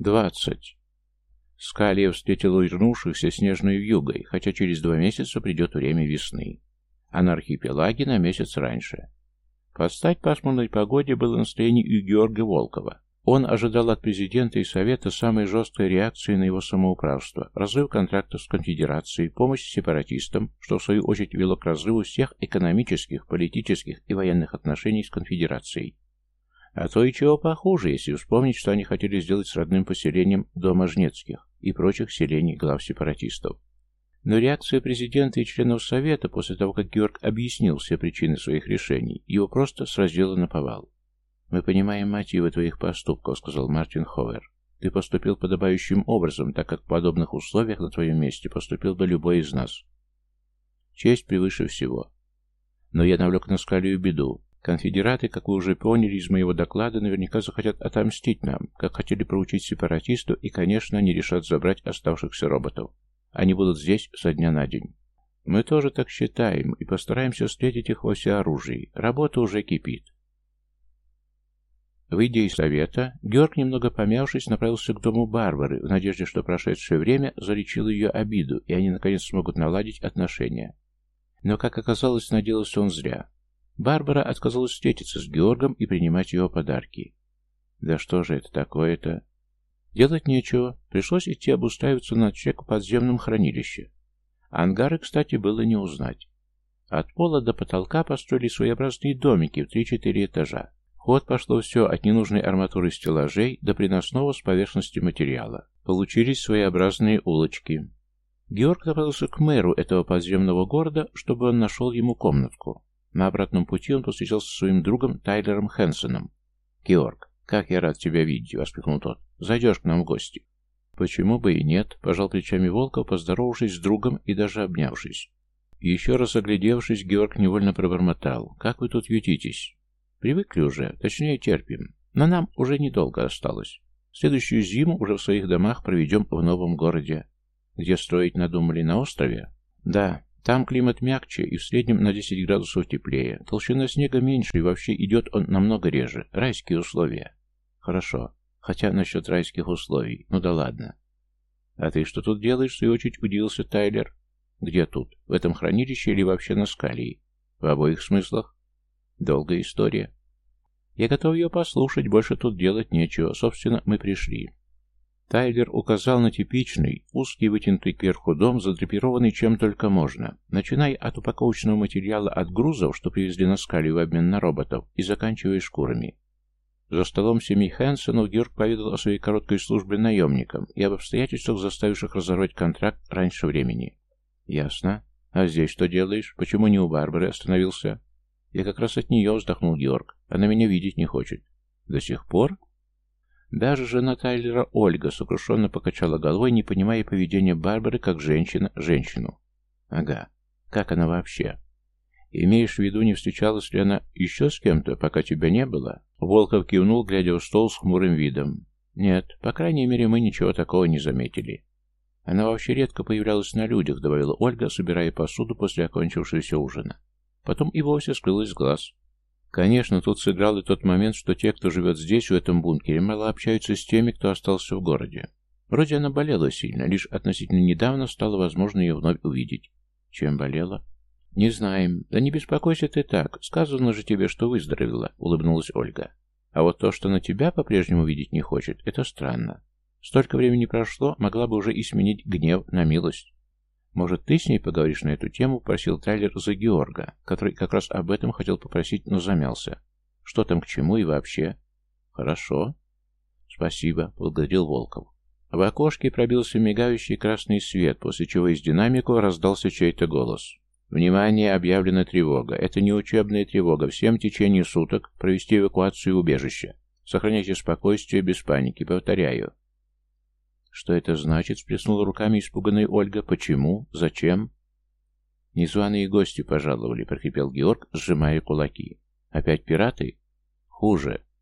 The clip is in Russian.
Двадцать. Скалия встретила вернувшихся снежной вьюгой, хотя через два месяца придет время весны. А на архипелаге на месяц раньше. Подстать пасмурной погоде было настроение у Георга Волкова. Он ожидал от президента и Совета самой жесткой реакции на его самоуправство, разрыв контрактов с конфедерацией, помощь сепаратистам, что в свою очередь вело к разрыву всех экономических, политических и военных отношений с конфедерацией. А то и чего похуже, если вспомнить, что они хотели сделать с родным поселением Дома Жнецких и прочих селений глав сепаратистов. Но реакция президента и членов Совета после того, как Георг объяснил все причины своих решений, его просто сразила на повал. «Мы понимаем мотивы твоих поступков», — сказал Мартин Ховер. «Ты поступил подобающим образом, так как в подобных условиях на твоем месте поступил бы любой из нас. Честь превыше всего. Но я навлек на скалию беду. Конфедераты, как вы уже поняли из моего доклада, наверняка захотят отомстить нам, как хотели проучить сепаратистов, и, конечно, они решат забрать оставшихся роботов. Они будут здесь со дня на день. Мы тоже так считаем и постараемся встретить их во всеоружии. Работа уже кипит. Выйдя из совета, Георг, немного помявшись, направился к дому Барбары, в надежде, что прошедшее время залечило ее обиду, и они, наконец, смогут наладить отношения. Но, как оказалось, надеялся он зря. Барбара отказалась встретиться с Георгом и принимать его подарки. Да что же это такое-то? Делать нечего, пришлось идти обустраиваться на ночлег в подземном хранилище. Ангары, кстати, было не узнать. От пола до потолка построили своеобразные домики в три-четыре этажа. Ход пошло все от ненужной арматуры стеллажей до приносного с поверхности материала. Получились своеобразные улочки. Георг направился к мэру этого подземного города, чтобы он нашел ему комнатку. На обратном пути он повстречался со своим другом Тайлером Хэнсоном. «Георг, как я рад тебя видеть!» — воскликнул тот. «Зайдешь к нам в гости». «Почему бы и нет?» — пожал плечами Волков, поздоровавшись с другом и даже обнявшись. Еще раз оглядевшись, Георг невольно пробормотал. «Как вы тут ютитесь?» Привыкли уже, точнее терпим. Но нам уже недолго осталось. Следующую зиму уже в своих домах проведем в новом городе. Где строить надумали, на острове? Да, там климат мягче и в среднем на 10 градусов теплее. Толщина снега меньше и вообще идет он намного реже. Райские условия. Хорошо. Хотя насчет райских условий. Ну да ладно. А ты что тут делаешь, в свою очередь удивился Тайлер? Где тут? В этом хранилище или вообще на скалии? В обоих смыслах? Долгая история. Я готов ее послушать, больше тут делать нечего. Собственно, мы пришли. Тайлер указал на типичный, узкий, вытянутый кверху дом, задрапированный чем только можно, начиная от упаковочного материала от грузов, что привезли на скале в обмен на роботов, и заканчивая шкурами. За столом семьи Хэнсонов Георг поведал о своей короткой службе наемникам и об обстоятельствах, заставивших разорвать контракт раньше времени. «Ясно. А здесь что делаешь? Почему не у Барбары остановился?» Я как раз от нее вздохнул Георг. Она меня видеть не хочет. До сих пор? Даже жена Тайлера Ольга сокрушенно покачала головой, не понимая поведения Барбары как женщина женщину. Ага. Как она вообще? Имеешь в виду, не встречалась ли она еще с кем-то, пока тебя не было? Волков кивнул, глядя в стол с хмурым видом. Нет, по крайней мере, мы ничего такого не заметили. Она вообще редко появлялась на людях, добавила Ольга, собирая посуду после окончившегося ужина. Потом и вовсе скрылась с глаз. Конечно, тут сыграл и тот момент, что те, кто живет здесь, в этом бункере, мало общаются с теми, кто остался в городе. Вроде она болела сильно, лишь относительно недавно стало возможно ее вновь увидеть. Чем болела? Не знаем. Да не беспокойся ты так. Сказано же тебе, что выздоровела, улыбнулась Ольга. А вот то, что на тебя по-прежнему видеть не хочет, это странно. Столько времени прошло, могла бы уже и сменить гнев на милость. «Может, ты с ней поговоришь на эту тему?» — просил Тайлер за Георга, который как раз об этом хотел попросить, но замялся. «Что там к чему и вообще?» «Хорошо». «Спасибо», — благодарил Волков. В окошке пробился мигающий красный свет, после чего из динамиков раздался чей-то голос. «Внимание! Объявлена тревога. Это не учебная тревога. Всем в течение суток провести эвакуацию убежища. Сохраняйте спокойствие без паники. Повторяю, «Что это значит?» — сплеснула руками испуганная Ольга. «Почему? Зачем?» «Незваные гости пожаловали», — прохрипел Георг, сжимая кулаки. «Опять пираты?» «Хуже.